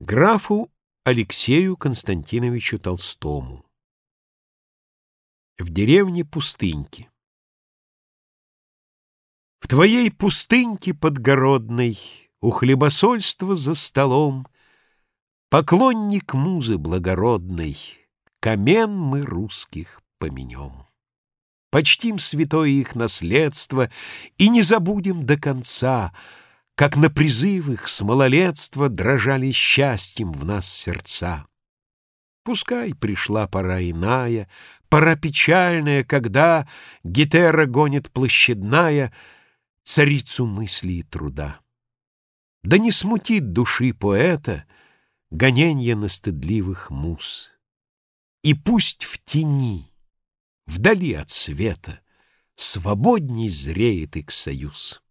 Графу Алексею Константиновичу Толстому В деревне Пустыньки В твоей пустыньке подгородной У хлебосольства за столом Поклонник музы благородной Камен мы русских поменем. Почтим святое их наследство И не забудем до конца — как на призыв их с малолетства Дрожали счастьем в нас сердца. Пускай пришла пора иная, Пора печальная, когда гитера гонит площадная Царицу мысли и труда. Да не смутит души поэта Гоненье на стыдливых мус. И пусть в тени, вдали от света, Свободней зреет их союз.